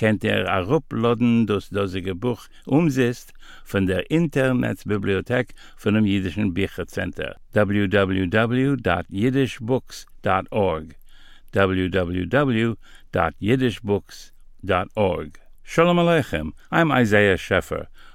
kennt ihr a ruploden das dosige Buch umzist von der Internetbibliothek von dem Jüdischen Büchercenter www.yiddishbooks.org www.yiddishbooks.org Shalom Aleichem, I'm Isaiah Scheffer.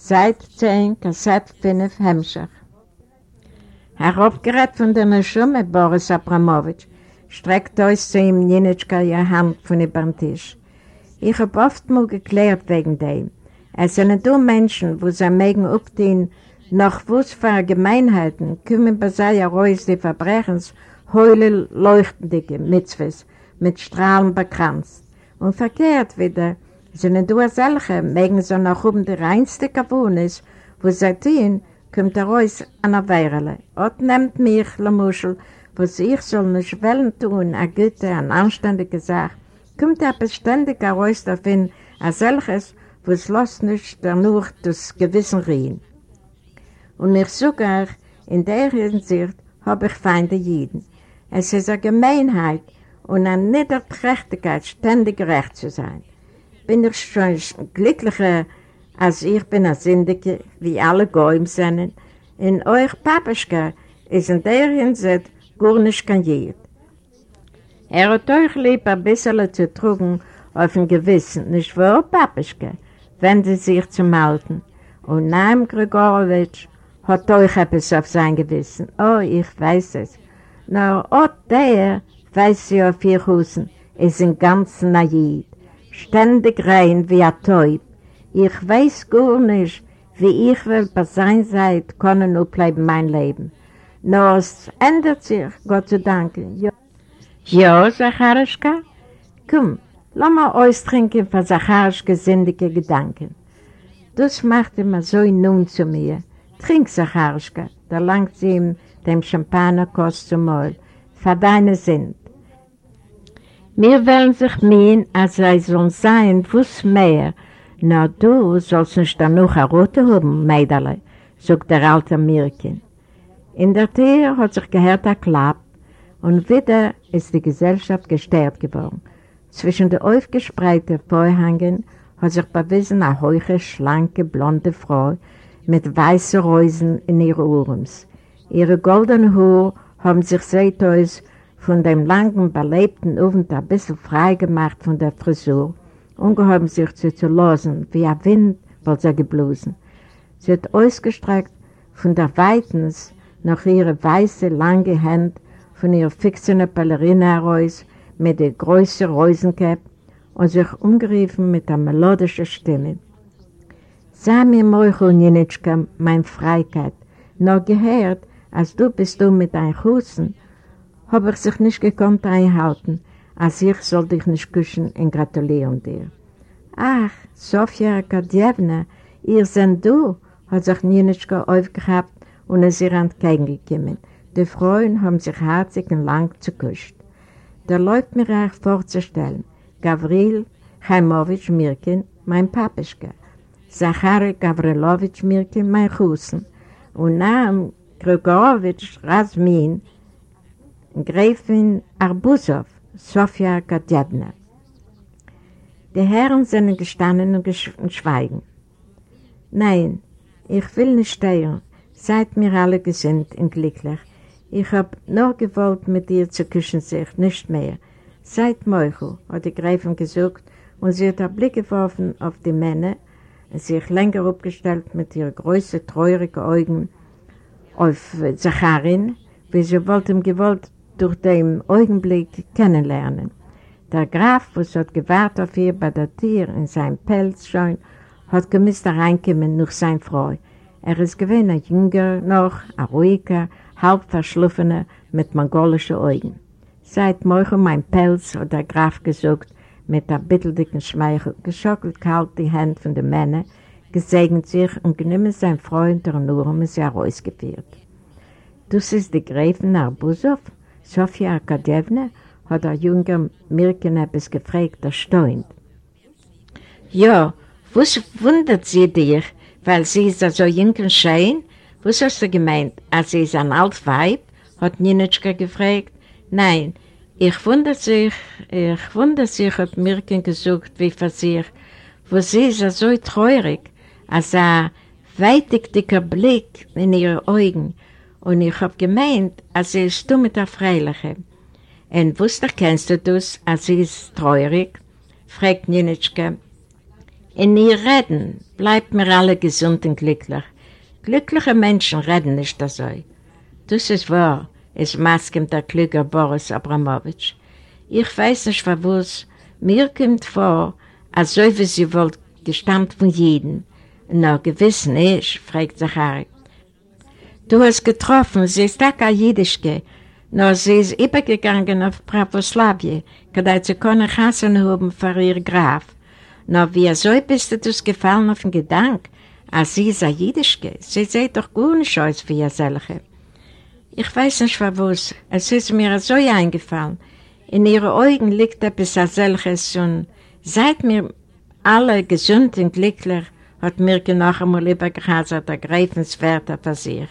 Seit 10, Kassett 5, Hemmschach. Heraufgerät von der Neschumme, Boris Abramowitsch, streckt aus zu ihm Ninitschka ihr Hand von über den Tisch. Ich hab oft mal geklärt wegen dem. Es sind nur Menschen, wo sie mögen aufstehen, noch was für Gemeinheiten kommen bei sei heraus die Verbrechens, heule leuchtende Mitzvahs, mit Strahlen bekranzt. Und verkehrt wieder, sind nur solche, mögen sie noch um die reinste Kabunis, wo sie tun, kommt heraus an der Weirele. Und nimmt mich, la Muschel, was ich soll nicht wollen tun, a gute, an anständige Sache, kommt er beständig heraus davon, a solches, was lässt nicht danach das Gewissen reden. Und ich sogar, in der Hinsicht, habe ich Feinde jeden. Es ist eine Gemeinheit und eine Niederträchtigkeit, ständig gerecht zu sein. Bin ich schon glücklicher, als ich bin ein Sündige, wie alle Gäum sind. In euch Papischka ist in der Hinsicht gar nicht kanjiert. Er hat euch lieb ein bisschen zu trugen auf dem Gewissen, nicht wahr, Papischka? Wende sich zum Alten. Und Naim Grigorowitsch hat euch etwas auf sein Gewissen. Oh, ich weiß es. Nur auch der weiß sie auf ihr Husen, ist ein ganz naiv, ständig rein wie ein Teub. Ich weiß gar nicht, wie ich will bei sein Seid können nur bleiben mein Leben. Nur es ändert sich, Gott zu danken. Ja, ja Zacharischka? Komm, lass mal austrinken für Zacharischka sündige Gedanken. Das macht immer so nun zu mir. Trink, Zacharischka, da langt sie ihm dem Champagnerkost zum Maul. Für deine Sinn. Wir wollen sich meinen, als sei sollen sein, wuss mehr. Na du sollst nicht dann noch eine Rote haben, Mädele, sagt der alte Mirkin. In der Tür hat sich gehört ein Klapp und wieder ist die Gesellschaft gestört geworden. Zwischen den aufgespreizten Vorhängen hat sich bewiesen eine hohe, schlanke, blonde Frau mit weißen Reusen in ihren Ohrens. Ihre goldenen Haare haben sich seitdem von dem langen, belebten Abend ein bisschen frei gemacht von der Frisur und gehoben sich zu, losen, wie ein Wind wollte sie geblosen. Sie hat ausgestreckt von der Weitens nach ihre weiße, lange Hände von ihrer fixen Ballerina heraus mit der größten Reusenkäpp und sich umgeriefen mit einer melodischen Stimme. Sag mir, Moichel Ninitschka, mein Freikeit, noch gehört, als du bist du mit deinen Hussen, habe ich sich nicht gekonnt einhalten, als ich soll dich nicht küssen und gratulieren dir. Ach, Sofia Arkadjewna, ihr seid du, hat sich Ninitschka aufgehabt und ist ihr entgegengekommen. Die Frauen haben sich herzig und lang geküsst. Da läuft mir auch vorzustellen, Gavril Chaimowitsch Mirkin, mein Papischka, Zachary Gavrilowitsch Mirkin, mein Hussen, und Naam Grigorowitsch Rasmin, Gräfin Arbusow, Sofia Kadjadna. Die Herren sind gestanden und schweigen. Nein, ich will nicht steuern, seid mir alle gesinnt und glücklich. Ich hab nur gewollt, mit dir zu küssen sich, nicht mehr. Seid Meuchel, hat die Gräfin gesucht, und sie hat einen Blick geworfen auf die Männer, sich länger aufgestellt mit ihren großen, treurigen Augen auf Zacharin, wie sie wollte ihm gewollt durch den Augenblick kennenlernen. Der Graf, was hat gewartet auf ihr bei der Tür in seinem Pelz schon, hat gemisst reinkommen durch sein Frau. Er ist gewesen ein Jünger noch, ein ruhiger, halb verschliffener, mit mongolischen Augen. Seit morgen mein Pelz, hat der Graf gesagt, mit der bitteldicken Schmeichel, geschockelt kalt die Hände von den Männern, gesegnet sich und genommen sein Freund der Nurm ist herausgeführt. Das ist die Gräfin Arbusow, Sofia Akadewna, hat der junge Mirken etwas gefragt, erstaunt. Ja, was wundert sie dich, weil sie ist so jung und schön? Was hast du gemeint, als sie ist ein alt Weib? hat Ninitschka gefragt. Nein, ich wundere sich, ich wundere sich, hat Mirken gesucht, wie für sich, wo sie ist so traurig, als ein weitig dicker Blick in ihre Augen, und ich hab gemeint, als sie ist du mit der Freiliche. Und wusste, kennst du das, als sie ist traurig? fragt Ninitschke. In ihr Reden bleibt mir alle gesund und glücklich. Glückliche Menschen reden nicht so. Das ist wahr, ist maskem der Klüger Boris Abramowitsch. Ich weiß nicht, was mir kommt vor, als so wie sie wohl gestammt von jedem. Na, gewiss nicht, fragt Zachary. Du hast getroffen, sie ist auch ein Jüdischke, nur sie ist übergegangen auf Pravoslawie, kadei sie keine Chassen haben für ihr Graf. Nur wie so bist du das gefallen auf den Gedanken, als sie ist ein Jüdischke, sie sieht doch gut nicht aus wie ihr solche. Ich weiß nicht, was, es ist mir so eingefallen. In ihren Augen liegt etwas als solches und seid mir alle gesund und glücklich, hat Mirke noch einmal übergehasert, ergreifenswerter für sich.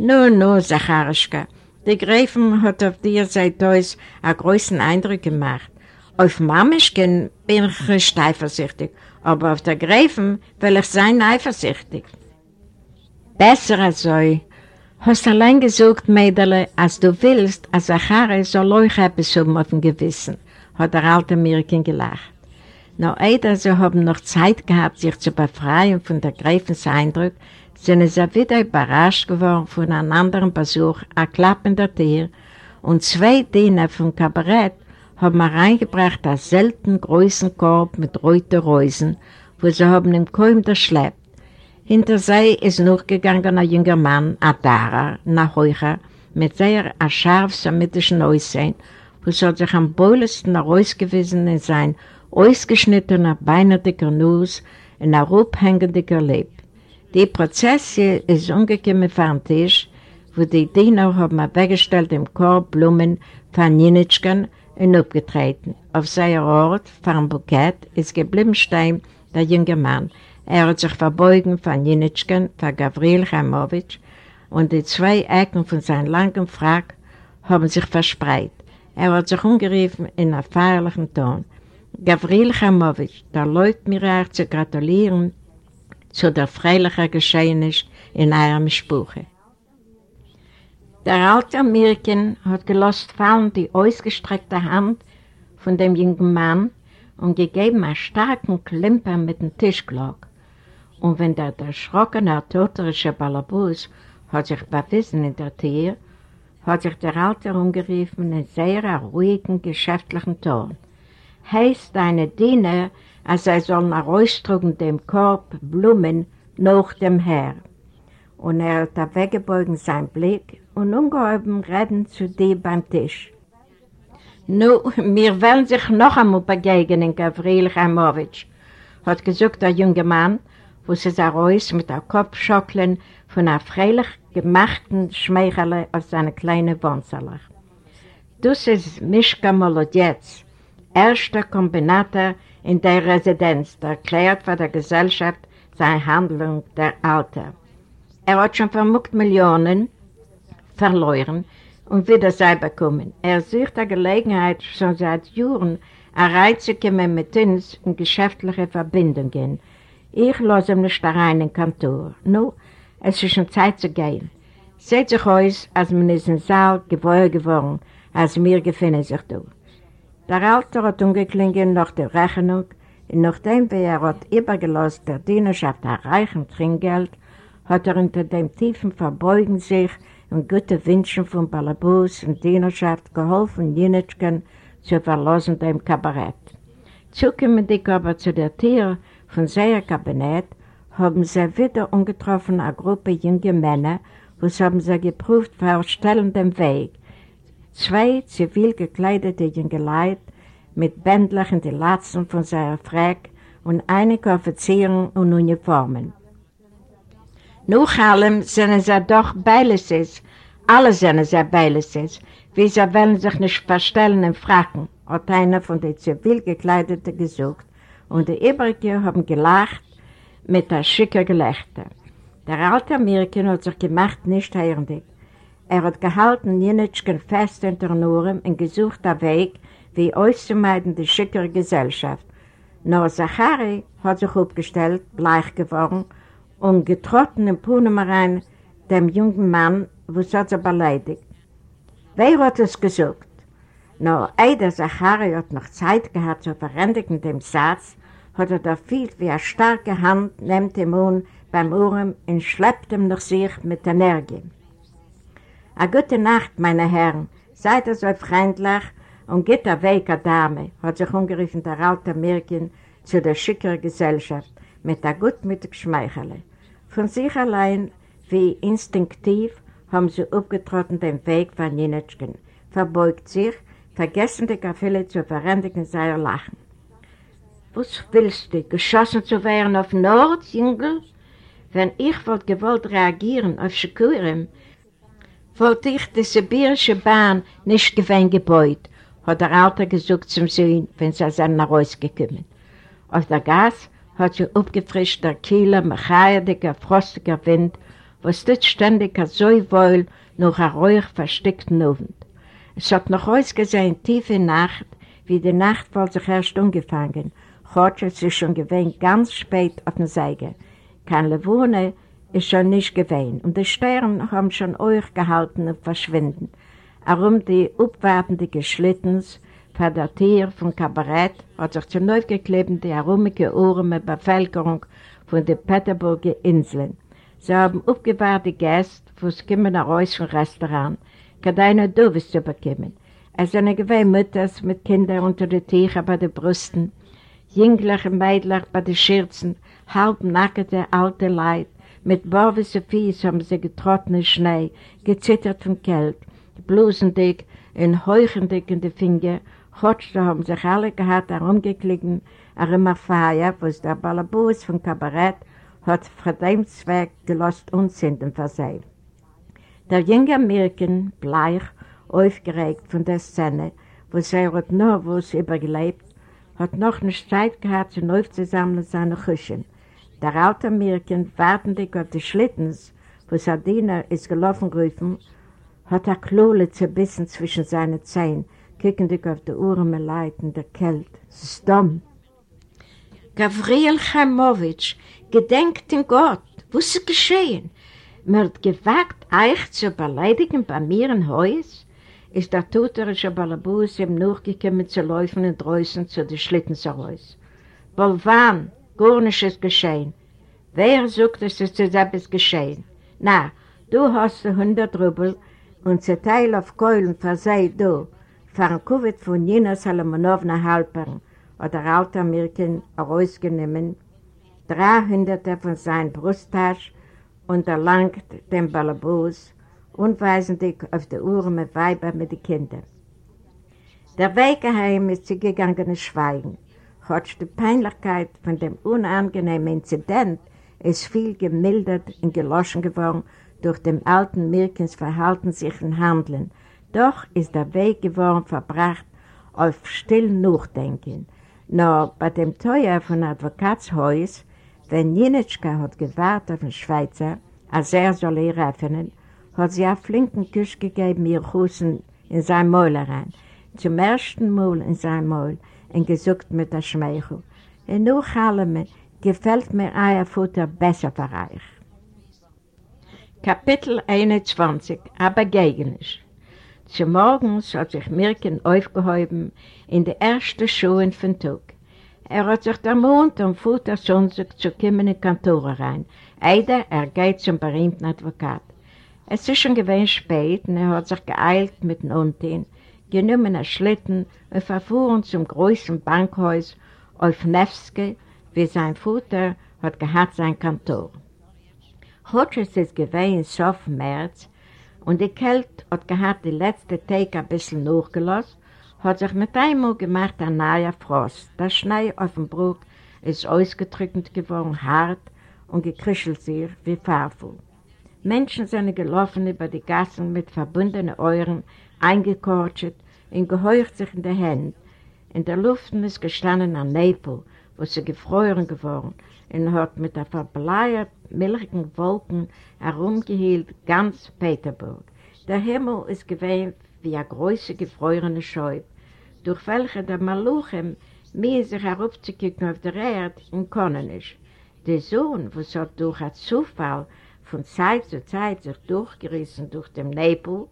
Nun, nun, Zacharischka, die Gräfin hat auf dir seit uns einen großen Eindruck gemacht. Auf Mamischken bin ich nicht eifersüchtig, aber auf der Gräfin will ich sein eifersüchtig. Besser als so. Hast allein gesagt, Mädele, als du willst, als Zachari soll euch etwas haben auf dem Gewissen, hat der alte Mirken gelacht. Noch Eider, sie haben noch Zeit gehabt, sich zu befreien von der Gräfins Eindruck, sind sie wieder überrascht geworden von einem anderen Besuch, ein klappender Tier, und zwei Diener vom Kabarett haben reingebracht einen selten großen Korb mit roten Reusen, wo sie haben ihn kaum verschleppt. Hinter sie ist noch gegangen ein junger Mann, ein Dara, ein Heucher, mit sehr ein scharf semitischen Aussehen, wo sie sich am bohlesten herausgewiesen in sein ausgeschnittener, beinartiger Nuss und ein rupphängendiger Leib. Die Prozessie ist umgekommen von Tisch, wo die Diener haben weggestellt im Korb Blumen von Jinitschken und abgetreten. Auf seiner Ort, vom Bukett, ist geblieben stehen der junge Mann. Er hat sich verbeugen von Jinitschken, von Gavril Chamowitsch, und die zwei Ecken von seinem langen Frack haben sich verspreit. Er hat sich umgerufen in einem feierlichen Ton. Gavril Chamowitsch, da läuft mir auch zu gratulieren zu der freilichen Geschehnis in eurem Spruche. Der alte Mirken hat gelost fallen die ausgestreckte Hand von dem jungen Mann und gegeben einen starken Klimper mit dem Tischglock. Und wenn der erschrockene, toterische Balabus hat sich bewiesen in der Tür, hat sich der Alte umgerufen in sehr ruhigen, geschäftlichen Ton. Heißt deine Diener, als er soll heraustrugen dem Korb Blumen nach dem Herr. Und er hat weggebeugen seinen Blick und ungeheuben reden zu dir beim Tisch. Nu, wir wollen sich noch einmal begegnen, Gavril Chamowitsch, hat gesagt der junge Mann, wo sie sah raus mit der Kopfschockeln von einer freilich gemachten Schmeichele auf seine kleine Wohnzelle. Das ist Mischka Molodetz, erster Kombinator in der Residenz, erklärt von der Gesellschaft seine Handlung der Alte. Er hat schon vermuckt Millionen verloren und wieder sei bekommen. Er sucht die Gelegenheit, schon seit Jahren reinzukommen mit uns in geschäftliche Verbindungen. Ich lasse ihm nicht rein in Kantor. Nun, es ist schon Zeit zu gehen. Seht sich aus, als man ist im Saal gewohnt geworden, als wir gefunden sich durch. Der Alte hat umgeklingelt nach der Rechnung und nachdem er hat übergelost der Dienerschaft ein reichen Trinkgeld, hat er unter dem tiefen Verbeugen sich und gute Wünschen von Balabus und Dienerschaft geholfen, Jenitschken zu verlassen dem Kabarett. Zukünftig aber zu der Tür von seinem Kabinett haben sie wieder umgetroffen eine Gruppe junger Männer, was haben sie geprüft für den Weg. Zwei zivil gekleidete junge Leute mit Bändlern in die Latzen von seiner Frack und einige Offizieren und Uniformen. Nach allem sind sie doch Beileses, alle sind sie Beileses, wie sie wollen sich nicht verstellen in Fracken, hat einer von den zivil gekleideten gesucht und die übrigen haben gelacht mit der schicker Gelächter. Der alte Amerikaner hat sich gemacht nicht hörendig. Er hat gehalten Jenitschken fest hinter den Ohren und gesucht den Weg, wie auszumeiden die schickere Gesellschaft. Nur Zachari hat sich aufgestellt, bleich geworden und getrotten im Punemerein dem jungen Mann, was hat er beleidigt. Wer hat es gesucht? Nur Eider Zachari hat noch Zeit gehabt zu verändigen dem Satz, hat er da viel wie eine starke Hand nimmt ihm um beim Ohren und schleppt ihm nach sich mit Energie. A gute Nacht, meine Herren, seid ihr so freundlich und geht der Weg, Dame, hat sich umgerufen der alte Märchen zu der schickeren Gesellschaft mit der gutmütigen Schmeichele. Von sich allein, wie instinktiv, haben sie aufgetrotten den Weg von Jenetschken, verbeugt sich, vergessen die Gefühle zu verändigen seiner Lachen. Was willst du, geschossen zu werden auf Nord, Jüngel? Wenn ich wollte gewollt reagieren auf Schikurim, wollte ich die sibirische Bahn nicht gewinn gebeut, hat der Alte gesucht zum Sohn, wenn sie sind nach Hause gekommen. Auf der Gas hat sie aufgefrischt der Kieler, mechaidiger, frostiger Wind, was dort ständig so wohl noch ein ruhig versteckten Abend. Es hat noch ausgesehen, tiefe Nacht, wie die Nacht wohl sich erst umgefangen, hat sie schon gewöhnt ganz spät auf der Seige. Kein Levone ist schon nicht gewöhnt und die Sterne haben schon euch gehalten und verschwinden. Warum die abwartende Geschlittens vor der Tür vom Kabarett hat sich zu neu geklebt die aromige Ohren mit Bevölkerung von den Peterburger Inseln. Sie haben aufgewahrte Gäste, wo sie kommen Hause vom Restaurant, keine Dovis zu bekommen. Es sind gewähnt Mütter mit Kindern unter den Tüchern bei den Brüsten, jüngliche Mädler bei den Schürzen, halbnackte alte Leid, mit Borwisse Fies haben sie getrotten in Schnee, gezittert vom Kält, blusendick und heuchendick in die Finger, Hotschte haben sich alle gehabt herumgeklicken, auch immer Feier, wo es der Balabus vom Kabarett hat von dem Zweck gelost Unzünden versehen. Der junge Mirken, bleich, aufgeregt von der Szene, wo sie hat nur was übergelebt, hat noch nicht Zeit gehabt, zu neu zu sammeln seine Küchen. Der alte Mirken, wartendig auf die Schlittens, wo Sardiner ist gelaufen gerufen, hat er Klole zerbissen zwischen seinen Zähnen, kickendig auf die Uhren mit Leid in der Kälte. Es ist dumm. Gavriel Chaimowitsch, gedenkt in Gott, was ist geschehen? Mir hat gewagt, euch zu beleidigen bei mir in Haus? ist der tuterische Balabus ihm nachgekommen zu laufen und draußen zu den Schlittenshaus. Bolvan, gar nichts ist geschehen. Wer sagt, dass es ist etwas geschehen? Na, du hast 100 Rubel und zerteil auf Keulen versei du, von Kuvit von Nina Salomonowna Halpern oder alter Mirken herausgenommen, 300 von seinen Brusttasch und erlangt den Balabus, unweisendig auf die Uhr mit Weiber mit den Kindern. Der Weg heim ist sie gegangen Schweigen. Hat die Peinlichkeit von dem unangenehmen Inzident ist viel gemildert und geloschen geworden durch dem alten Mirkens Verhalten sich und Handeln. Doch ist der Weg geworden verbracht auf stillen Nachdenken. Nur bei dem Teuer von Advokatshaus, wenn Jenitschka hat gewartet auf den Schweizer, als er soll ihr öffnen, hat sie einen flinken Kuss gegeben, ihr Hussen in sein Maul rein. Zum ersten Mal in sein Maul und gesucht mit der Schmeichel. Und nach allem gefällt mir euer Futter besser für euch. Kapitel 21 Aber gegen Zum Morgens hat sich Mirken aufgehoben in die ersten Schuhe von Tag. Er hat sich der Mond und Futter Sonntag zu kommen in die Kantor rein. Eider, er geht zum berühmten Advokat. Es ist schon gewesen spät und er hat sich geeilt mit den Unten, genommen ein Schlitten und verfuhren zum größten Bankhaus auf Nevsky, wie sein Vater hat gehabt sein Kantor. Heute ist es gewesen Sof März und die Kälte hat gehabt die letzte Tag ein bisschen nachgelassen, hat sich mit einmal gemacht ein neuer Frost. Der Schnee auf dem Bruch ist ausgedrückt geworden, hart und gekrischelt sich wie Farfel. Menschen sind gelaufen über die Gassen mit verbundenen Euren, eingekortet und geheucht sich in die Hände. In der Luft ist gestanden ein Nebel, wo sie gefroren geworden und hat mit der verbleiert milchigen Wolken herumgehielt ganz Peterburg. Der Himmel ist gewesen wie eine große gefrorene Scheub, durch welche der Maluchem mehr sich herabzukicken auf der Erde und können nicht. Der Sohn, was hat durch einen Zufall von Zeit zu Zeit sich durchgerissen durch den Nebel,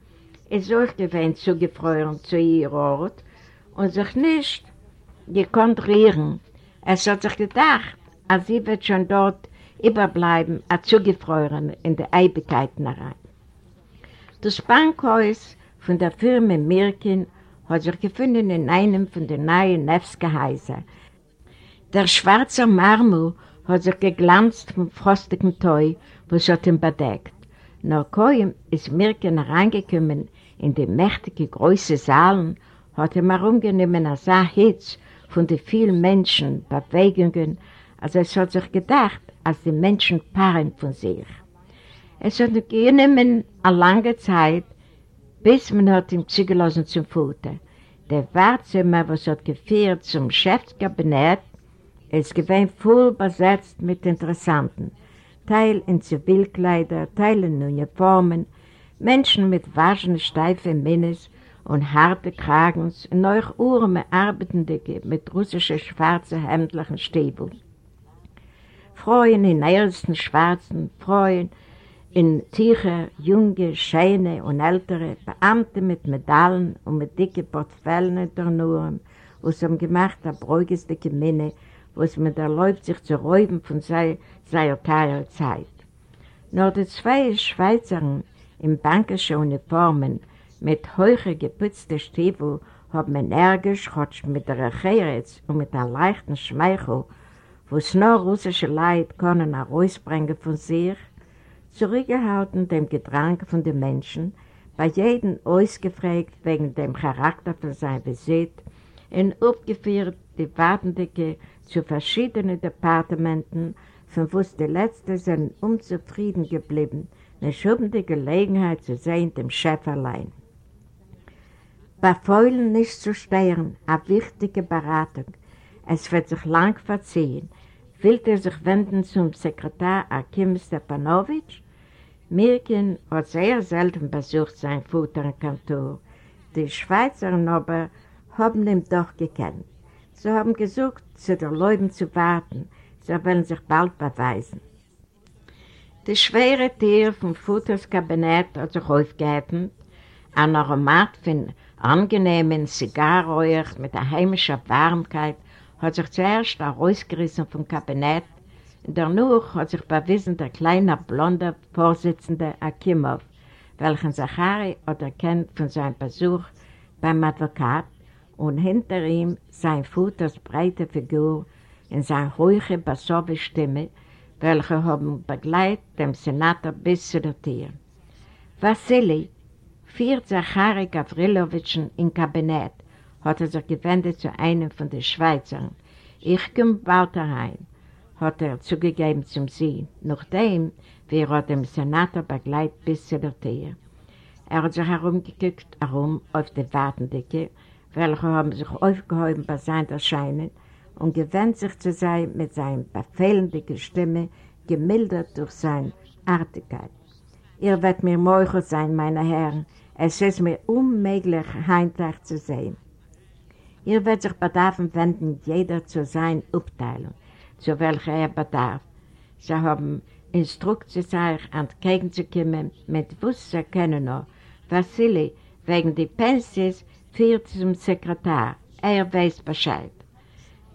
ist auch gewesen zugefroren zu ihr Ort und sich nicht gekonnt rühren. Es hat sich gedacht, als sie wird schon dort überbleiben, als zugefroren in der Eibigkeiten rein. Das Bankhaus von der Firma Mirkin hat sich gefunden in einem von den neuen Nefsgehäusern. Der schwarze Marmor hat sich geglanzt vom frostigen Teu, was hat ihn bedeckt. Nach kaum ist Mirkin reingekommen in die mächtige, große Saalen, hat er herumgenommen als ein Hitz von den vielen Menschen, Bewegungen, also es hat sich gedacht, als die Menschen paaren von sich. Es hat genommen eine lange Zeit, bis man hat ihm zugelassen zum Futter. Der Wartzimmer, was hat geführt zum Chefskabinett, ist gewesen voll besetzt mit Interessanten. Teil in Zivilkleider, Teil in Uniformen, Menschen mit waschen, steifen Minnes und harte Kragens und noch Uhren Arbeitende mit russischen schwarzen hemdlichen Stäbeln. Frauen in ersten schwarzen, Frauen in tiefe, junge, schöne und ältere, Beamte mit Medaillen und mit dicken Portfellen in der Nuren, wo sie haben gemacht, der bräugeste Gemeine, wo es mit erlaubt, sich zu räuben von seiner teure Zeit. Nur die zwei Schweizern in bankischen Uniformen mit heuche geputzten Stiefel haben energisch, mit der Recheretz und mit einem leichten Schmeichel, wo es nur russische Leid können herausbringen von sich, zurückgehalten dem Gedrang von den Menschen, bei jedem ausgefragt wegen dem Charakter von seinem Besitz und aufgeführt die Wartendicke zu verschiedenen Departementen, von wo die Letzten sind unzufrieden geblieben, nicht haben die Gelegenheit zu sehen dem Chef allein. Bei Fäulen nicht zu steuern, eine wichtige Beratung. Es wird sich lang verziehen. Will er sich wenden zum Sekretär Akim Stepanowitsch? Mirkin hat sehr selten besucht sein Futter im Kantor. Die Schweizer aber haben ihn doch gekannt. Sie haben gesucht, zu den Leuten zu warten. Sie wollen sich bald beweisen. Die schwere Tür vom Futters Kabinett hat sich aufgehalten. Ein Aromat von angenehmen Zigarrenräuch mit der heimischen Warmkeit hat sich zuerst herausgerissen vom Kabinett Danach hat sich bewiesen der kleine, blonde Vorsitzende Akimov, welchen Zachari hat erkannt von seinem Besuch beim Advokat und hinter ihm sein Vaters breite Figur in seiner hohe bassowe Stimme, welche haben begleitet dem Senator bis zu der Tür. Vassili, führt Zachari Gavrilowitschen im Kabinett, hat er sich gewendet zu einem von den Schweizern. Ich komme bald herein hat er zugegeben zum Sie, nachdem wir er dem Senator begleitet bis zu der Tür. Er hat sich herumgeguckt, herum auf die Wartendecke, welche haben sich aufgehoben bei seinem Erscheinen und gewöhnt sich zu sein mit seiner befehlenden Stimme, gemildert durch seine Artigkeit. Ihr werdet mir morgen sein, meine Herren, es ist mir unmöglich, heimtag zu sehen. Ihr werdet sich bedarfen wenden, jeder zu seiner Abteilung zu welcher er bedarf. Sie haben Instruktionen entgegenzukommen, mit was sie können noch. Vassili, wegen der Pensies, führt zum Sekretär. Er weiß Bescheid.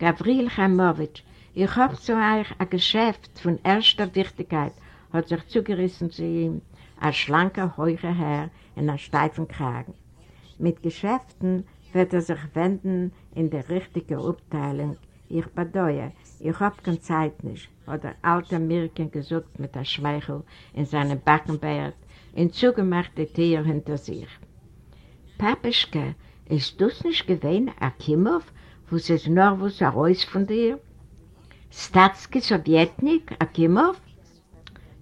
Gavril Chamowitsch, ich habe zu euch ein Geschäft von erster Wichtigkeit, hat sich zugerissen zu ihm, ein schlanker, heucher Herr in einem steifen Kragen. Mit Geschäften wird er sich wenden in die richtige Abteilung. Ich bedeue, ich hab keine Zeit nicht, hat der alte Mirken gesucht mit der Schmeichel in seinem Backenbart und zugemacht die Tür hinter sich. Papischke, ist das nicht gewesen, Akimov, wo es ist nur was heraus von dir? Statski Sowjetnik, Akimov?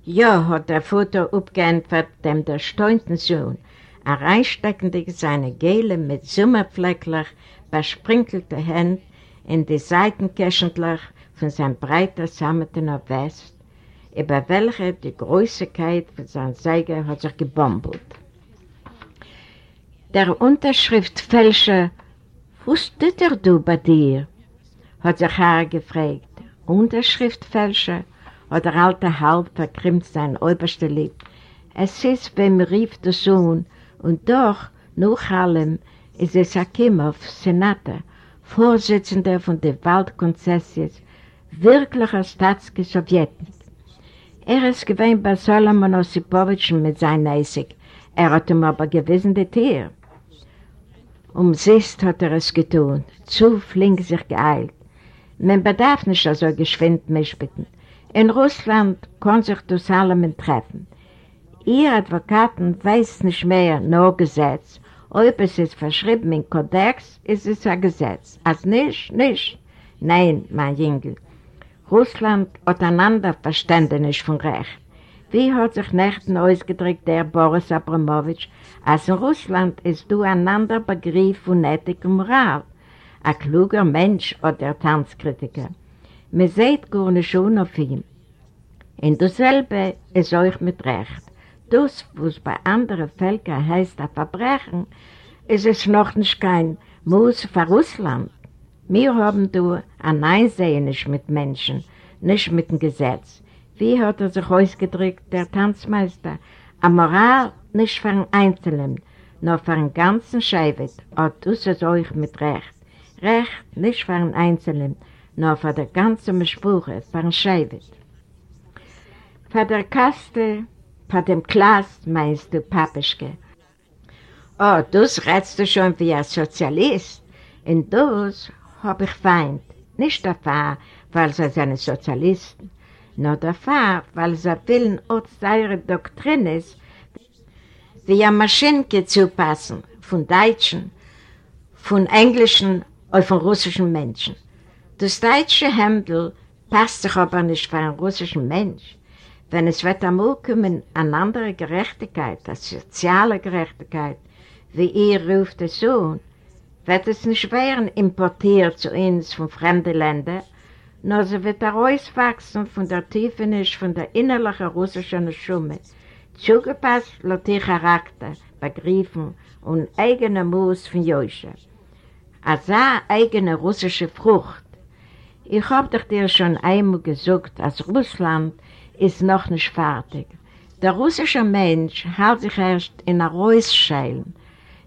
Ja, hat der Vater abgeantwortet, dem der steunten Sohn, reinsteckend seine gele mit Sommerflecklich besprinkelte Hände in die Seitenkäschentlach von seinem breiten sammetenen West, über welche die Größigkeit von seinem Seiger hat sich gebombelt. Der Unterschriftfälscher, was tut er du bei dir? hat sich Herr gefragt. Unterschriftfälscher? hat der alte halb verkrimmt sein oberste Lipp. Es ist, wem rief der Sohn, und doch, nach allem, ist es Akimov, Senator, Vorsitzender von der Waldkonzessions, wirklicher Staatske Sowjetnik. Er ist gewesen bei Solomon Osipowitsch mit seinem Eisig. Er hat ihm aber gewissen die Tier. Um Sist hat er es getan, zu flink sich geeilt. Man bedarf nicht so geschwind mitbitten. In Russland kann sich du Salomon treffen. Ihr Advokaten weiß nicht mehr nur Gesetz. Ob es ist verschrieben im Kodex, ist es ein Gesetz. Als nicht, nicht. Nein, mein Jüngel. Russland hat einander Verständnis von Recht. Wie hat sich Nächten ausgedrückt der Boris Abramowitsch, als in Russland ist du ein anderer Begriff von Ethik und Moral. Ein kluger Mensch oder Tanzkritiker. Man sieht gar nicht schon auf ihn. Und dasselbe ist euch mit Recht. Das, was bei anderen Völkern heißt ein Verbrechen, ist es noch nicht kein Muss für Russland. Wir haben da ein Einsehen nicht mit Menschen, nicht mit dem Gesetz. Wie hat er sich ausgedrückt, der Tanzmeister? A Moral nicht für einen Einzelnen, nur für einen ganzen Scheibe. Und das ist euch mit Recht. Recht nicht für einen Einzelnen, nur für die ganze Mischbuche, für einen Scheibe. Für der Kaste, für den Klass, meinst du, Papischke? Oh, das rätst du schon wie ein Sozialist. Und das hab ich Feind. Nicht dafür, weil sie seine Sozialisten, nur dafür, weil sie willen auch seine Doktrin ist, wie eine Maschinke zu passen, von Deutschen, von Englischen und von russischen Menschen. Das deutsche Hemdl passt sich aber nicht für einen russischen Mensch. Wenn es wird einmal kommen, eine andere Gerechtigkeit, eine soziale Gerechtigkeit, wie ihr ruft es so, wird es nicht werden importiert zu uns von fremden Ländern, nur sie wird herauswachsen von der Tiefenisch, von der innerlichen russischen Schumme, zugepasst laut ihr Charakter, Begriffen und eigener Muss von Josche. Als eine eigene russische Frucht. Ich hab doch dir schon einmal gesagt, als Russland ist noch nicht fertig. Der russische Mensch hält sich erst in einer Reusscheilen.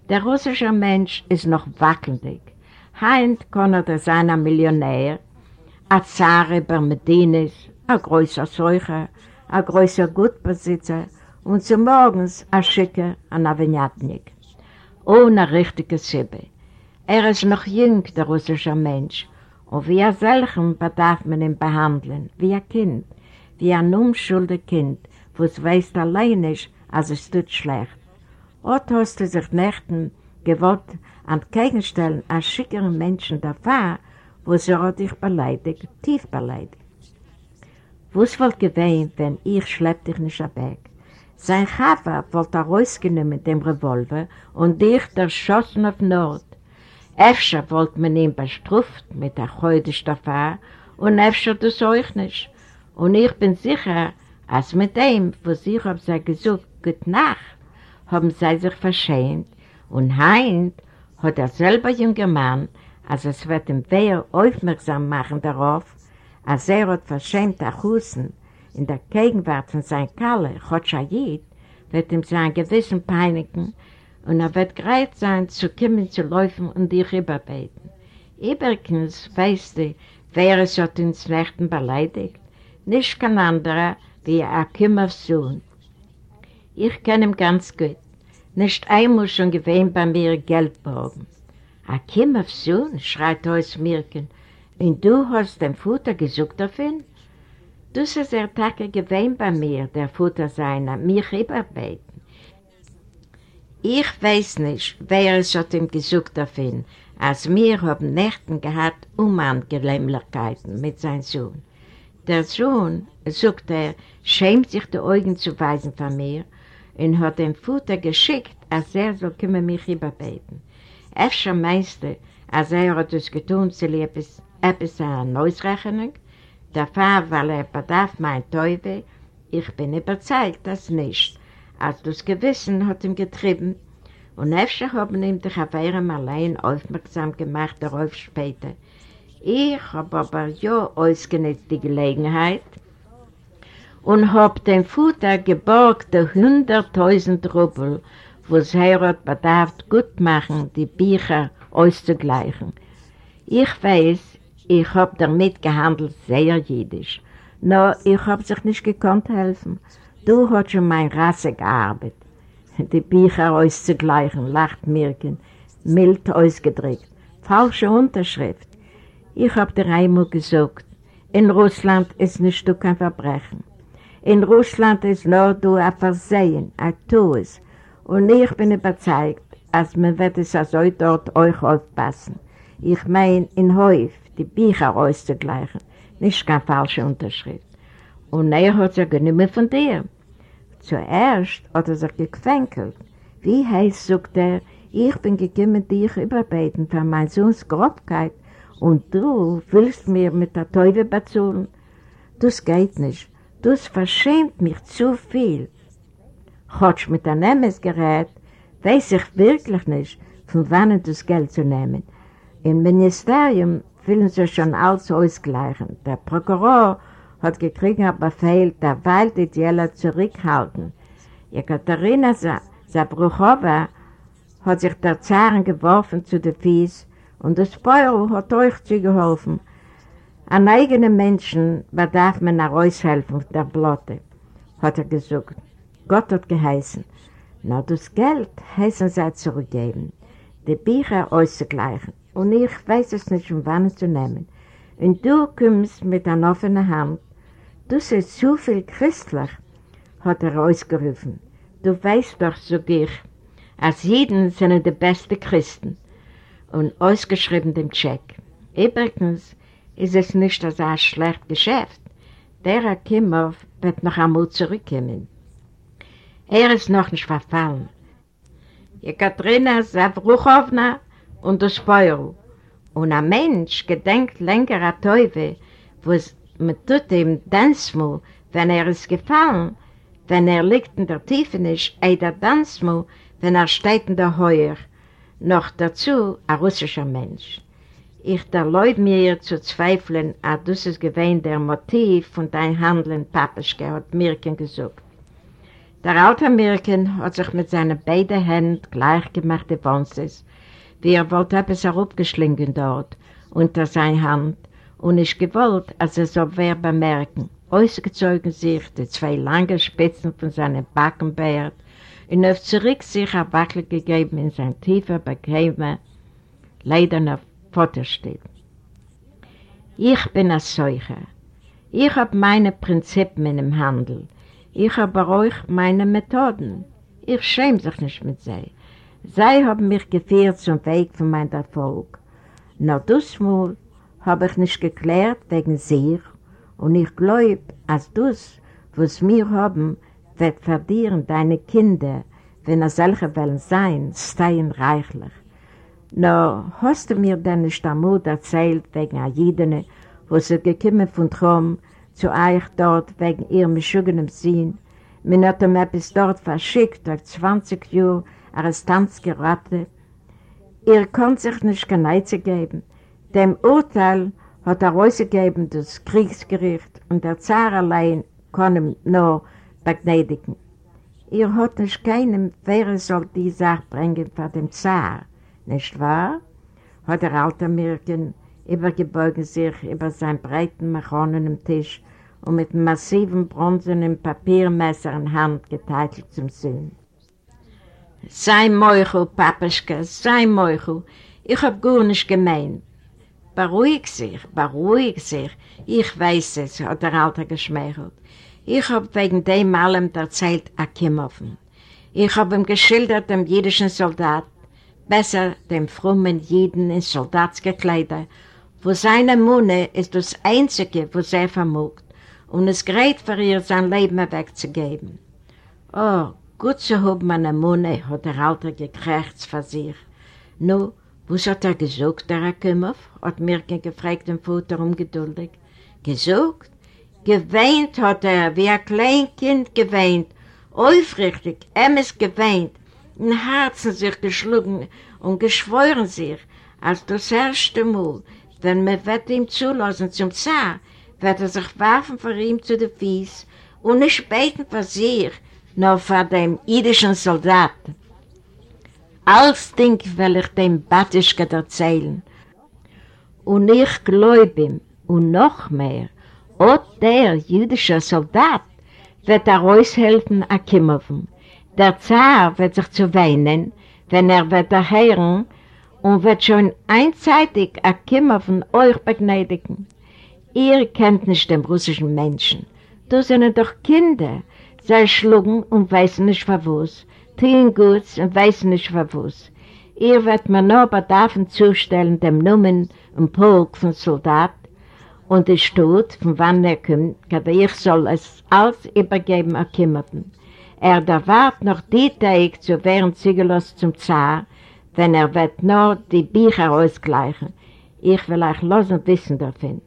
Der russische Mensch ist noch wackelndig. Heint kann er sein ein Millionär, ein Zar über Medinis, ein größer Seucher, ein größer Gutbesitzer und zum Morgens ein Schicker, ein Avignatnik. Ohne richtige Sibbe. Er ist noch jung, der russische Mensch, und wie ein solchen bedarf man ihn behandeln, wie ein Kind, wie ein unschuldiges Kind, wo es weiß allein nicht, als es tut schlecht. Ort hast du sich Nächten gewollt an Gegenstellen als schickeren Menschen davor, wo sie hat dich beleidigt, tief beleidigt. Was wollt gewähnt, wenn ich schlepp dich nicht weg? Sein Chava wollte er rausgenommen mit dem Revolver und dich erschossen auf Nord. Efter wollte man ihn bestruft mit der Heudestafar und efter das euch nicht. Und ich bin sicher, als mit dem, was ich hab sie gesagt, gut Nacht, haben sie sich verschämt und heint hat der selber junge Mann, als es wird ihm wer aufmerksam machen darauf, als er hat verschämt Hussen in der Gegenwart von seinem Kalle, Chotschayid, wird ihm sein Gewissen peinigen und er wird bereit sein, zu kommen, zu laufen und dich überbeten. Übrigens weißt du, wer es hat uns Nächten beleidigt, nicht kein anderer wie Akimovs Sohn. Ich kenne ihn ganz gut. Nicht einmal schon gewähnt bei mir Geld borgen. A Kim auf Sohn, schreit aus Mirken, und du hast den Futter gesucht auf ihn? Du ist er Tage gewähnt bei mir, der Futter seiner, mich überbeten. Ich weiß nicht, wer es hat ihm gesucht auf ihn, als wir haben Nächten gehabt Unangenehmlichkeiten mit seinem Sohn. Der Sohn, sagt er, schämt sich die Augen zu weisen von mir und hat den Futter geschickt, als er soll kommen mich überbeten. Efter meiste, als er hat es getan, zu etwas, etwas an Ausrechnung, der Fall, weil er bedarf mein Teufel, ich bin überzeugt, dass nicht, als das Gewissen hat ihn getrieben und öfter haben ihm die Chavere allein aufmerksam gemacht darauf später. Ich habe aber ja ausgenutzt die Gelegenheit und habe den Futter geborgt der 100.000 Rubel, wo es Heirat bedarf gut machen, die Bücher auszugleichen. Ich weiß, ich habe damit gehandelt sehr jüdisch, nur ich habe sich nicht gekonnt helfen. Du hast schon mein Rasse gearbeitet. Die Bücher auszugleichen, lacht Mirken, mild ausgedrückt. Falsche Unterschrift. Ich habe dir einmal gesagt, in Russland ist nicht du kein Verbrechen. In Russland ist nur du ein Versehen, ein Tues. Und ich bin überzeugt, als man wird es also dort euch aufpassen. Ich meine, in Häuf die Bücher auszugleichen, nicht keine falsche Unterschrift. Und er hat sich genommen von dir. Zuerst hat er sich gequenkelt. Wie heißt, sagt er, ich bin gekommen, dich überbeten für mein Sohns Grobkeit und du willst mir mit der Teufel bezahlen? Das geht nicht. Das verschämt mich zu viel. Hatsch mit der Nemesgerät, weiß ich wirklich nicht, von wann das Geld zu nehmen. Im Ministerium wollen sie schon alles ausgleichen. Der Prokuror hat gekriegt einen Befehl, derweil die Dieler zurückhalten. Jekaterina Sabruchowa hat sich der Zaren geworfen zu den Fies und das Feuer hat euch zugeholfen. An eigenen Menschen bedarf man nach Aushelfen der Blotte, hat er gesagt. Gott hat geheißen. Na, das Geld heißen sie zurückgeben, die Bücher auszugleichen. Und ich weiß es nicht, um wann zu nehmen. Und du kommst mit einer offenen Hand. Du siehst zu viel christlich, hat er ausgerufen. Du weißt doch, sag ich, als jeden sind die besten Christen und ausgeschrieben dem Check. Übrigens ist es nicht so ein schlechtes Geschäft. Der Akimov wird noch einmal zurückkommen. Er ist noch nicht verfallen. Jekaterina Savruchowna und das Feuer. Und ein Mensch gedenkt länger an Teufel, wo es mit tut ihm Dansmo, wenn er ist gefallen, wenn er liegt in der Tiefe nicht, ey der Dansmo, wenn er steht in der Heuer. noch dazu ein russischer Mensch. Ich erlaube mir zu zweifeln, dass das ist gewesen der Motiv von deinem Handeln, Papischke, hat Mirken gesagt. Der alte Mirken hat sich mit seinen beiden Händen gleich gemacht, die Wonses, wie er wollte etwas herabgeschlingen dort, unter seine Hand, und ich gewollt, als er so wer bemerken. Ausgezogen sich die zwei langen Spitzen von seinem Backenbart und auf zurück sich ein Wackel gegeben in sein tiefer, bequemer, leiderner Vaterstil. Ich bin ein Seucher. Ich habe meine Prinzipien im Handel. Ich habe euch meine Methoden. Ich schäme sich nicht mit sie. Sie haben mich geführt zum Weg von meinem Erfolg. Nur Mal habe ich nicht geklärt wegen sich und ich glaube, als das, was wir haben, wird verdienen deine Kinder, wenn er solche wollen sein, stehen reichlich. No, hast du mir denn nicht am Mut erzählt wegen der Jidene, wo sie gekommen von Trom zu euch dort wegen ihrem schönen Sinn? Mir hat ihm etwas dort verschickt, auf 20 Jahre Arrestanz geraten. Ihr konnt sich nicht keine geben. Dem Urteil hat er rausgegeben das Kriegsgericht und der Zar allein kann ihm nur begnädigen. Ihr hat nicht keinem, wer soll die Sache bringen vor dem Zar, nicht wahr? Hat der alte Mirken übergebeugt sich über seinen breiten, machonenen Tisch und mit massiven bronzenen Papiermesser in Hand geteilt zum Sohn. Sei Meuchel, Papaschke, sei Meuchel, ich hab gar nicht gemeint. Beruhig sich, beruhig sich, ich weiß es, hat der Alte geschmeichelt. Ich hab wegen dem allem erzählt Akimoven. Ich hab ihm geschildert dem jüdischen Soldat, besser dem frommen Jeden in Soldatsgekleider, wo seine Munde ist das Einzige, was er vermogt, und es gerät für ihr sein Leben wegzugeben. Oh, gut zu haben meine Munde, hat der Alter gekrächzt für sich. Nu, was hat er gesagt, der Akimov? hat Mirke gefragt den Vater ungeduldig. Gesagt? Geweint hat er, wie ein Kleinkind geweint, aufrichtig, emes geweint, in Herzen sich geschlagen und geschworen sich, als das erste Mal, wenn man wird ihm zulassen zum Zar, wird er sich werfen vor ihm zu den Fies und nicht beten für sich, nur für den jüdischen Soldaten. Alles Ding will ich dem Batischke erzählen. Und ich glaube ihm, und noch mehr, auch der jüdische Soldat wird er aushelfen Akimoven. Der Zar wird sich zu weinen, wenn er wird erhören und wird schon einseitig Akimoven euch begnadigen. Ihr kennt nicht den russischen Menschen. Da sind doch Kinder. Sie schlugen und wissen nicht, für was. Tun gut und wissen nicht, für was. Ihr wird mir nur bedarfen zustellen dem Numen und Polk von Soldat und es steht, von wann er kommt, aber ich soll es alles übergeben Akimoven. Er darf noch die Tage zu werden zügellos zum Zar, wenn er wird nur die Bücher ausgleichen. Ich will euch losen wissen davon.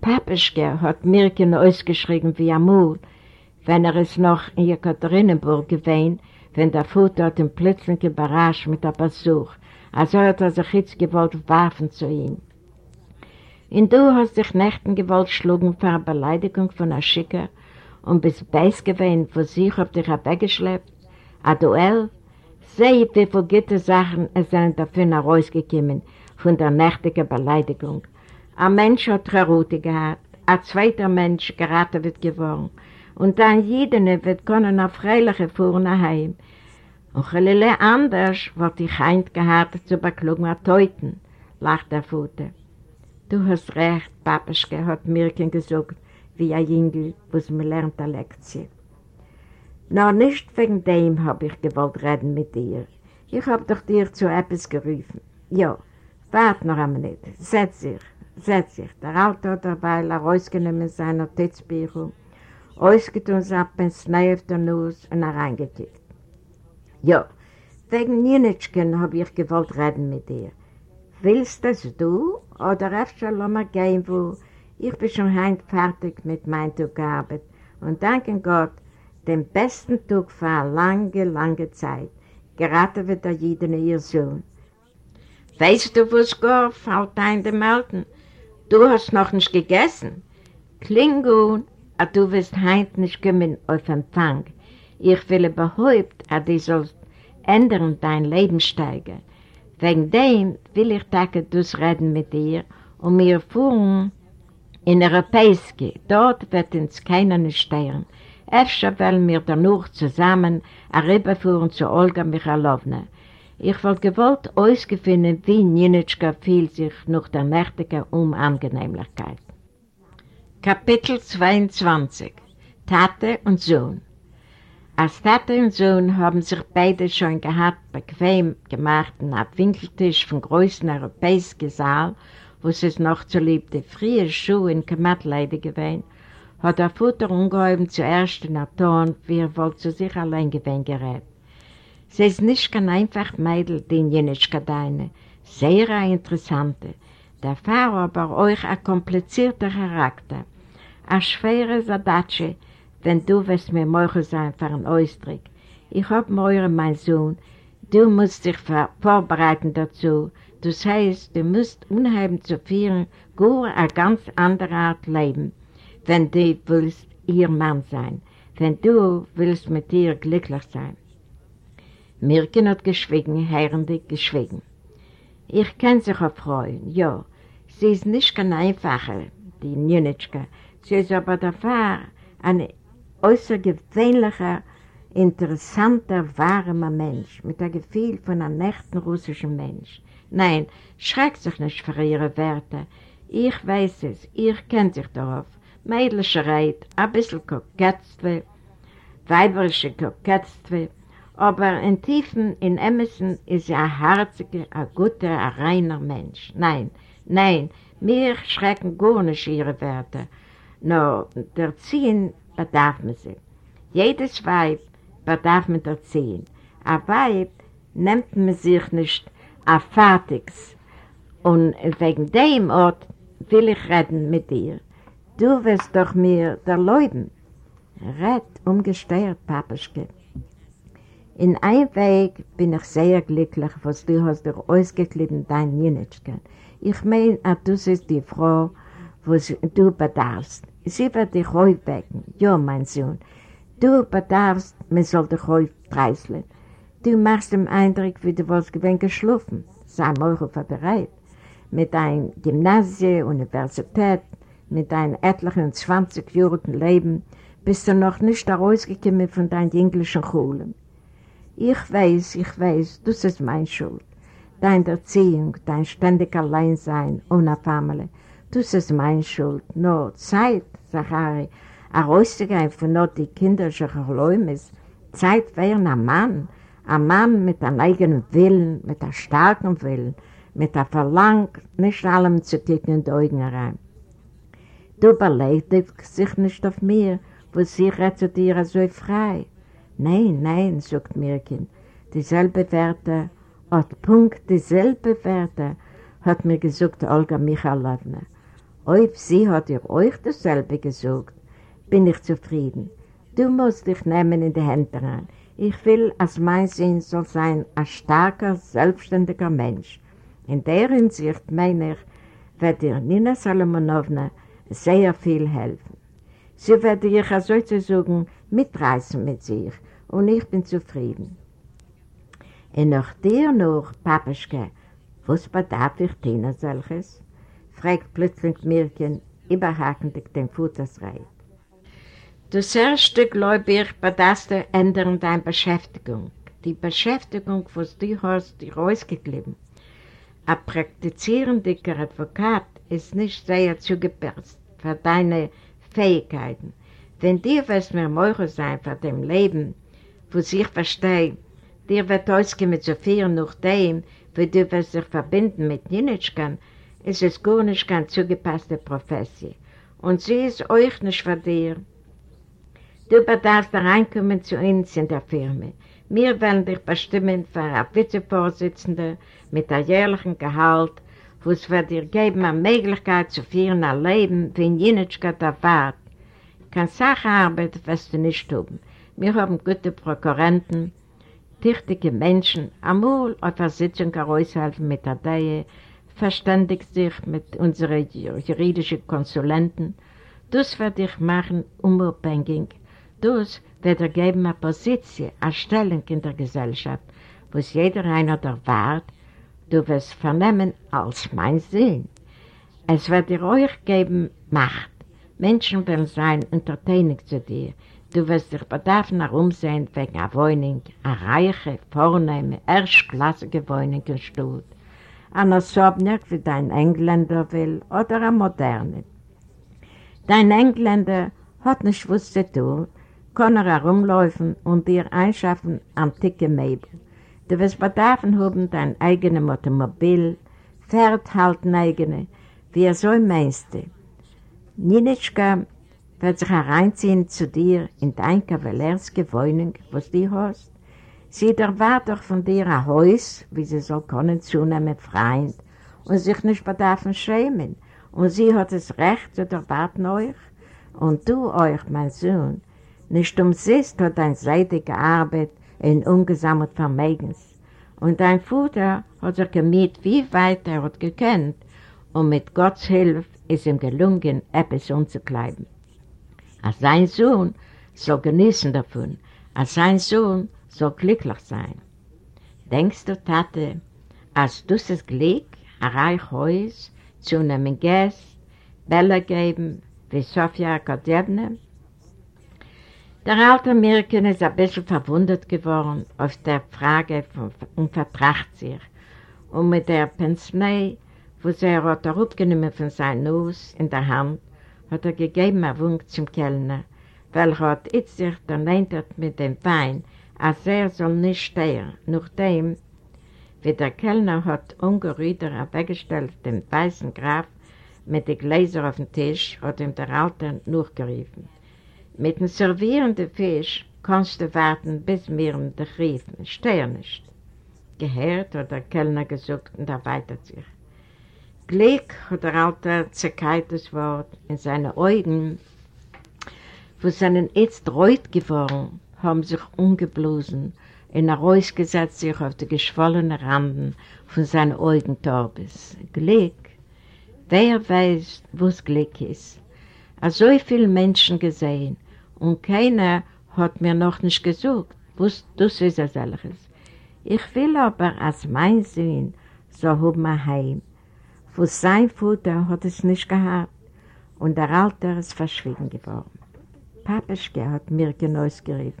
Papischke hat Mirken ausgeschrieben wie Amul, wenn er es noch in Jekaterinenburg gewähnt, wenn der Vater hat ihn plötzlich überrascht mit einem Besuch, also hat er sich jetzt gewollt werfen zu ihm. Und du hast dich Nächten gewollt schlugen für eine Beleidigung von einer Schicker und bist beiß gewesen, für sich auf dich weggeschleppt, ein Duell, Sehe, wie viele gute Sachen es sind dafür herausgekommen von der nächtigen Beleidigung. Ein Mensch hat Trarute gehabt, ein zweiter Mensch geraten wird geworden und dann jeder wird können auf Freiliche fahren nach Hause. Und Chalile anders wird die Heind gehabt zu beklugen mit Teuten, lacht der Vater. Du hast recht, Papaschke, hat Mirken gesagt, wie ein Jüngel, was mir lernt eine Lektion. Na, nicht wegen dem hab ich gewollt reden mit dir. Ich hab doch dir zu etwas gerufen. Ja, wart noch einmal nicht. Setz dich, setz dich. Der Alte hat dabei rausgenommen sein Notizbüro, ausgetun ins Schnee auf der Nuss und reingekickt. Ja, wegen Nienitschken hab ich gewollt reden mit dir. Willst das du oder öfter lass mal gehen, wo ich bin schon heim fertig mit meinem Tag gearbeitet und danke Gott, den besten Tag für eine lange, lange Zeit. Gerade wird der Jiden ihr Sohn. Weißt du, was gar fällt ein dem Alten? Du hast noch nicht gegessen. Klingt gut, aber du wirst heute nicht kommen auf Empfang. Ich will behaupten, dass du sollst ändern dein Lebensteiger. Wegen dem will ich danke das reden mit dir und wir fuhren in Europeiske. Dort wird uns keiner nicht steuern. Efter wollen wir danach zusammen rüberfuhren zu Olga Michalowna. Ich wollte gewollt ausgefunden, wie Ninitschka fühlt sich nach der nächtigen Unangenehmlichkeit. Kapitel 22 Tate und Sohn Als Tate und Sohn haben sich beide schon gehabt, bequem gemacht in einem Winkeltisch vom größten europäischen Saal, wo es noch zu lieb die frie Schuhe in Kamatleide gewesen, hat der Futter ungeheuben zuerst in der Ton, wie er wohl zu sich allein gewesen gerät. Sie ist nicht kein einfach Mädel, die Jenischka deine, sehr eine interessante, der Pfarrer aber euch ein komplizierter Charakter, ein schwerer Sadatsche, wenn du wirst mir morgen sein für einen Ausdruck. Ich hab morgen, mein Sohn, du musst dich vorbereiten dazu, das heißt, du musst unheimlich zu führen, gar eine ganz andere Art leben wenn du willst ihr Mann sein, wenn du willst mit ihr glücklich sein. Mirken hat geschwiegen, herrendig geschwiegen. Ich kann sich auch freuen, ja, sie ist nicht ganz einfacher, die Nünitschka, Sie ist aber dafür ein äußergewöhnlicher, interessanter, warmer Mensch, mit dem Gefühl von einem echten russischen Mensch. Nein, schreckt sich nicht für ihre Werte. Ich weiß es, ihr kennt sich darauf. Mädelsche Reit, ein bisschen Kokettstwe, weiberische Kokettstwe, aber in Tiefen, in Emerson, ist er ein herziger, ein guter, ein reiner Mensch. Nein, nein, mir schrecken gar nicht ihre Werte. Nur der Ziehen bedarf man sie. Jedes Weib bedarf man der Ziehen. Ein Weib nimmt man sich nicht ein Fertiges. Und wegen dem Ort will ich reden mit dir. Du wirst doch mir der Leuben. Red umgesteuert, Papaschke. In einem Weg bin ich sehr glücklich, was du hast dir ausgeklebt, dein Jenitschke. Ich meine, du bist die Frau, was du bedarfst. Sie wird dich aufwecken. Ja, mein Sohn. Du bedarfst, man soll dich aufpreiseln. Du machst den Eindruck, wie du was gewinn geschlafen. Sei mal bereit. Mit einem Gymnasium, Universität, mit einem etlichen 20-jährigen Leben, bist du noch nicht herausgekommen von deinen englischen Schulen. Ich weiß, ich weiß, das ist meine Schuld. Deine Erziehung, dein ständig Alleinsein ohne Familie, das ist meine Schuld. Nur Zeit, Zachari, herauszugehen von nur die kinderlichen Geläumes, Zeit wäre ein Mann, ein Mann mit einem eigenen Willen, mit einem starken Willen, mit einem Verlangen, nicht allem zu kicken in die Augen rein. Du beleidigst sich nicht auf mir, wo sie rettet dir so frei. Nein, nein, sagt Mirkin, dieselbe Werte, hat Punkt dieselbe Werte, hat mir gesagt Olga Michalowna. Ob sie hat ihr euch dasselbe gesagt, bin ich zufrieden. Du musst dich nehmen in die Hände rein. Ich will, als mein Sinn soll sein, ein starker, selbstständiger Mensch. In der Hinsicht meine ich, wird dir Nina Salomonowna sehr viel helfen. Sie wird dir sozusagen mitreißen mit sich und ich bin zufrieden. Und nach dir noch, Papaschke, was bedarf ich Tina solches? fragt plötzlich Mirken, überhakendig den Futtersreit. Das erste, glaube ich, bedarfst du ändern deine Beschäftigung. Die Beschäftigung, was du hast, dir rausgegeben. Ein praktizierender Advokat ist nicht sehr zugepasst für deine Fähigkeiten. Wenn dir was mehr Meurer sein für dein Leben, wo sich versteht, dir wird ausgehen so viel nach dem, wie du wirst sich verbinden mit Ninitschkan, ist es gar nicht ganz zugepasste Professie. Und sie ist euch nicht für dir. Du bedarfst reinkommen zu uns in der Firma. Wir wollen dich bestimmen für eine Vizevorsitzende mit einem jährlichen Gehalt, wo es wird dir geben eine Möglichkeit zu führen ein Leben, wie in Jinitschka der Wart. Keine Sacharbeit wirst du nicht tun. Wir haben gute Prokurenten, tüchtige Menschen, einmal auf der Sitzung heraushelfen mit der Deihe, verständigt sich mit unseren juridischen Konsulenten. Das wird dich machen unabhängig. Das wird dir geben eine Position, eine Stellung in der Gesellschaft, wo es jeder einer der Wart, du wirst vernehmen als mein Sinn. Es wird dir euch geben Macht. Menschen werden sein entertaining zu dir. Du wirst dich bedarf nach umsehen wegen einer Wohnung, eine reiche, vornehme, erstklassige Wohnung in Stutt. Ein Sobniak, wie dein Engländer will, oder ein moderne. Dein Engländer hat nicht was zu tun, kann er herumlaufen und dir einschaffen antike Möbel. Du wirst bedarfen haben dein eigenes Automobil, Pferd halten eigene, wie er so meinst du. Ninitschka wird sich hereinziehen zu dir in dein Kavallerske Wohnung, was du hast. Sie erwartet doch von dir ein Haus, wie sie soll können zunehmen, Freund, und sich nicht bedarfen schämen. Und sie hat das Recht zu erwarten euch. Und du euch, mein Sohn, nicht umsist hat dein seitige Arbeit in ungesammelt Vermögens. Und dein Vater hat sich gemiet, wie weit er hat gekannt, und mit Gottes Hilfe ist ihm gelungen, etwas umzukleiden als sein Sohn soll genießen davon, als sein Sohn soll glücklich sein. Denkst du, Tate, als du das Glück, ein reich Haus, zu einem Gäst, Bälle geben, wie Sofia Akadjewne. Der alte Mirken ist ein bisschen verwundert geworden auf der Frage und vertracht sich. Und mit der Pensnei, wo sie er hat aufgenommen von seinem Nuss in der Hand, hat er gegeben einen Wunk zum Kellner, weil er hat jetzt sich dann mit dem Wein, als er soll nicht stehen, nachdem, wie der Kellner hat ungerüder weggestellt den weißen Graf mit den Gläsern auf dem Tisch, hat ihm der Alte nachgerufen. Mit dem servierenden Fisch kannst du warten, bis wir ihn dich riefen, steh nicht. Gehört hat der Kellner gesagt und er weitert sich. Glück hat der Alte zerkeit das Wort in seine Augen, wo seinen jetzt reut geworden, haben sich ungeblosen und er ausgesetzt sich auf die geschwollenen Randen von seinen Augentorbes. Glück, wer weiß, was Glück ist. So viele Menschen gesehen und keiner hat mir noch nicht gesagt, was das ist als solches. Ich will aber, als mein Sohn, so haben wir heim. Wo sein Vater hat es nicht gehabt und der Alter ist verschwiegen geworden. Papischke hat mir gerufen.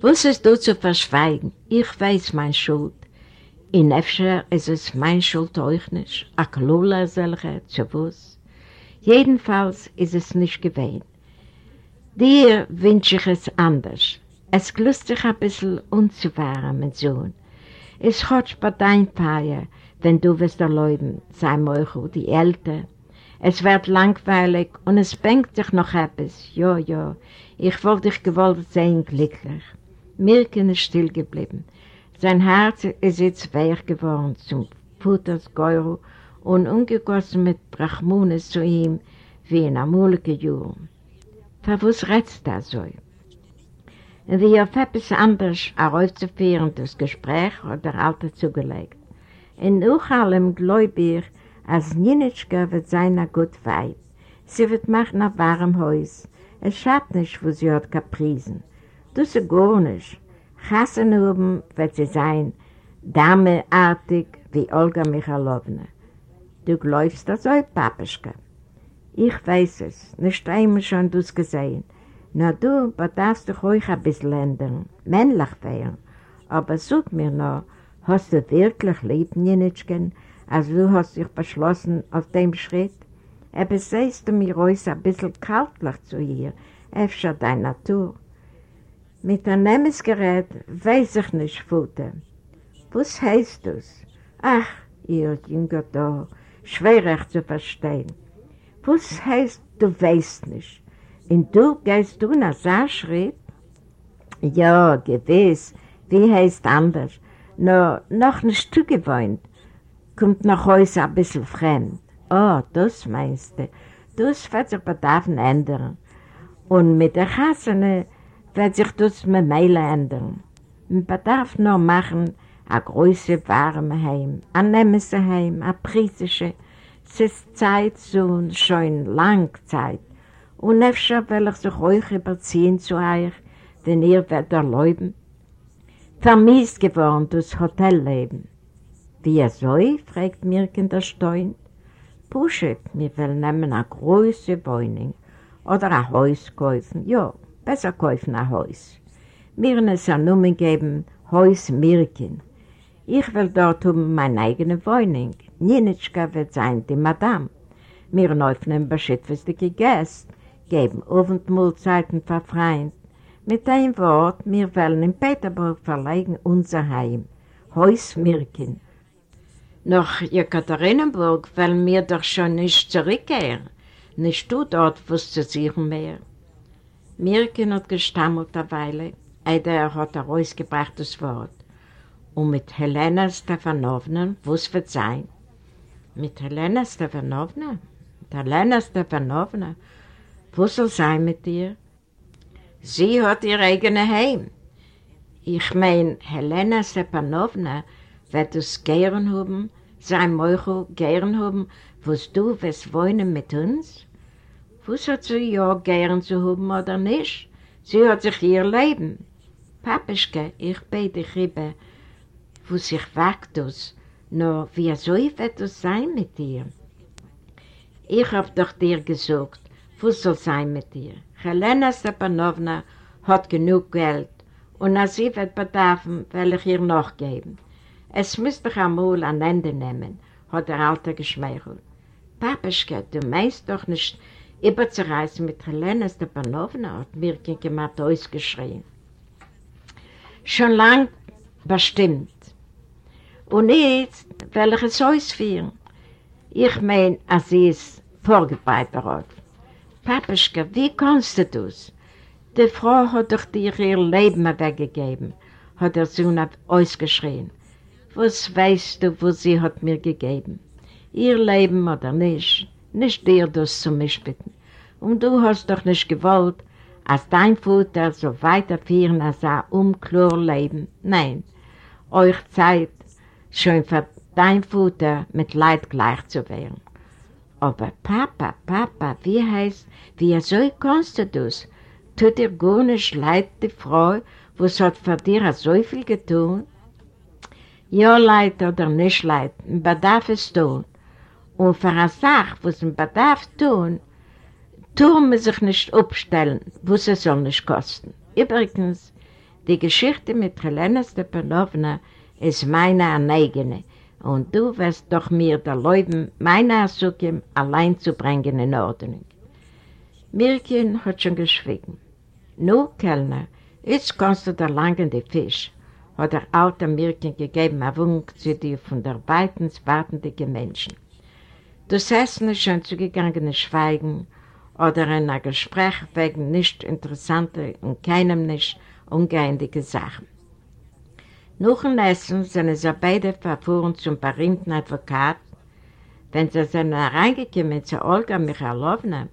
Was ist du zu verschweigen? Ich weiß mein Schuld. In Efscher ist es mein Schuld euch nicht. A Klula solche, zu was? Jedenfalls ist es nicht gewähnt. Dir wünsche ich es anders. Es glüßt sich ein bisschen unzufahren, mein Sohn. Es hat bei dein Feier, wenn du wirst erlauben, sei Meuchel, die Älter. Es wird langweilig und es bängt sich noch etwas. Ja, ja, ich wollte dich gewollt sehen, glücklich. Mirken ist still geblieben. Sein Herz ist jetzt weich geworden zum Futters Geuro und ungegossen mit Brachmunes zu ihm wie in. Für was rätst er so? Wie auf etwas anderes aufzuführen, das Gespräch hat der Alte zugelegt. In allem glaube ich, als Ninitschka wird sein ein gut Weib. Sie wird machen ein warmes Haus. Es schadet nicht, wo sie hat Kaprisen. Das ist gar nicht. Chassen oben wird sie sein, dameartig wie Olga Michalowna. Du glaubst das auch, Papischka? Ich weiß es, nicht einmal schon du es gesehen. Na du bedarfst dich euch ein bisschen ändern, männlich werden. Aber sag mir noch, hast du wirklich lieb, Nienitschken, als du hast dich beschlossen auf dem Schritt? Aber sehst du mir aus ein bisschen kaltlich zu ihr, öfter deine Natur. Mit einem Nehmensgerät weiß ich nicht, Futter. Was heißt das? Ach, ihr Jünger da, schwer euch zu verstehen. Was heißt, du weißt nicht? Und du gehst du nach so Schritt? Ja, gewiss. Wie heißt anders? Nur noch nicht zugewohnt. Kommt nach Hause ein bisschen fremd. Oh, das meinst du. Das wird sich bedarfen ändern. Und mit der Hasene wird sich das mit Meile ändern. Man bedarf nur machen, ein großes warme Heim, ein Nemese Heim, ein Prisische. Es ist Zeit, so schon lang Zeit. Und öfter will ich sich euch überziehen zu euch, denn ihr werdet erlauben. Vermisst geworden das Hotelleben. Wie er soll, fragt Mirken der Stein. Pushet, wir wollen nehmen eine große Wohnung oder ein Haus kaufen, ja besser kaufen ein Haus. Mir es ein Nummer geben, Haus Mirkin. Ich will dort um meine eigene Wohnung. Nienitschka wird sein, die Madame. Wir öffnen beschützliche Gäste, geben Abendmahlzeiten für Freunde. Mit einem Wort, wir wollen in Peterburg verlegen unser Heim, Haus Mirkin. Nach Jekaterinenburg wollen wir doch schon nicht zurückkehren. Nicht du dort, zu suchen mehr. Mirkin hat gestammelt eine Weile, hat er rausgebracht das Wort. Und mit Helena Stefanovna, was wird sein? Mit Helena Stefanovna? Helena Stefanovna? Was soll sein mit dir? Sie hat ihr eigenes Heim. Ich meine, Helena Stepanovna wird es gern haben, sein Meuchel gern haben, was du wirst wohnen mit uns? Was hat sie ja gern zu haben oder nicht? Sie hat sich ihr Leben. Papischke, ich bete dich rüber, wo sich wagt das. No, wie soll das sein mit dir? Ich hab doch dir gesagt, Was soll sein mit ihr? Helena Stepanovna hat genug Geld und als sie wird bedarfen, will ich ihr noch geben. Es müsste doch einmal ein Ende nehmen, hat der Alte geschmeichelt. Papischke, du meinst doch nicht überzureißen mit Helena Stepanovna, hat Mirkin gemacht ausgeschrien. Schon lang bestimmt. Und jetzt will ich es ausführen. Ich meine, als sie es vorgebereitet hat. Papischke, wie kannst du das? Die Frau hat doch dir ihr Leben weggegeben, hat der Sohn ausgeschrien. Was weißt du, wo sie hat mir gegeben? Ihr Leben oder nicht, nicht dir das zu mischbitten. Und du hast doch nicht gewollt, als dein Vater so weiterführen als ein umklur Leben. Nein, euch Zeit schon für dein Vater mit Leid gleich zu werden. Aber Papa, Papa, wie heißt, wie so kannst du das? Tut dir gar nicht leid, die Frau, was hat für dir so viel getan? Ja, leid oder nicht leid, man bedarf es tun. Und für eine Sache, was man bedarf tun, tun wir sich nicht abstellen, was es soll nicht kosten. Übrigens, die Geschichte mit Helena Stepanovna ist meine eigene. Und du wirst doch mir der Leuben meine Asukim allein zu bringen in Ordnung. Mirkin hat schon geschwiegen. Nu, Kellner, jetzt kannst du da langen die Fisch, hat der alte Mirkin gegeben, ein Wunk zu dir von der weiten, wartenden Menschen. Das Essen ist schon zugegangen Schweigen oder in einem Gespräch wegen nicht interessanter und keinem nicht ungeheindige Sachen. Nach dem Essen sind sie beide verfuhren zum berühmten Advokat. Wenn sie sind reingekommen zu Olga Michalowna,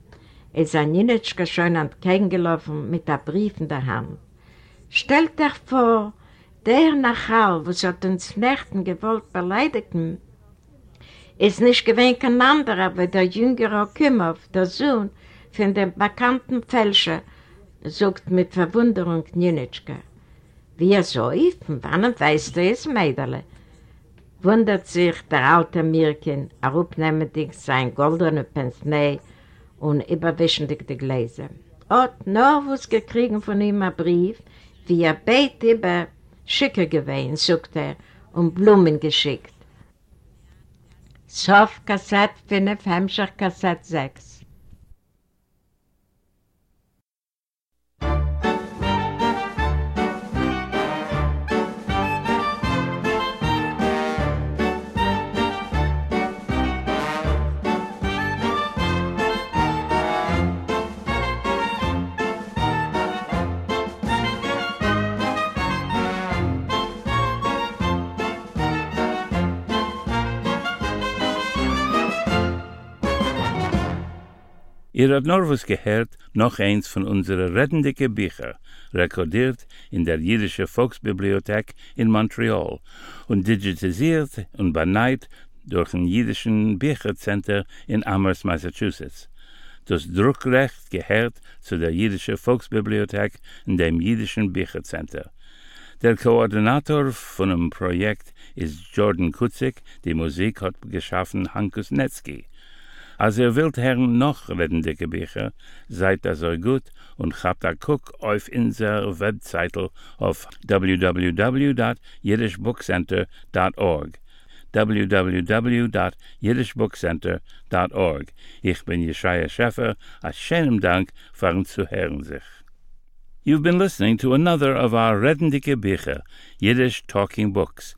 ist ein Ninitschka schon entgegengelaufen mit einem Brief in der Hand. Stellt euch vor, der Nachal, was hat uns Nächten gewollt beleidigen, ist nicht gewähnt kein anderer, aber der jüngere Kümmer, der Sohn von dem bekannten Fälscher, sagt mit Verwunderung Ninitschka. Wie er so ist, wann weißt du es, Mädele? Wundert sich der alte Mirkin, er upnehmendig sein goldener Pensnee und überwischendig die Gläser. Hat nur was gekriegen von ihm ein Brief, wie er bett über Schicke gewesen, sagt er, und Blumen geschickt. Sof Kassett 5, Hemmscher Kassett 6. Ihr habt nur was gehört, noch eins von unseren rettendicke Bücher, rekordiert in der Jüdische Volksbibliothek in Montreal und digitalisiert und beneit durch ein jüdischen Büchercenter in Amherst, Massachusetts. Das Druckrecht gehört zu der Jüdische Volksbibliothek in dem Jüdischen Büchercenter. Der Koordinator von dem Projekt ist Jordan Kutzik, die Musik hat geschaffen Hankus Netzki. Als ihr wilt hern noch redende Gebücher, seid das so gut und habt a guck auf inser Webseite auf www.jiddishbookcenter.org www.jiddishbookcenter.org Ich bin Jeschaya Scheffer, a schönem Dank fahren zu hören sich. You've been listening to another of our Redendike Bücher, Yiddish Talking Books,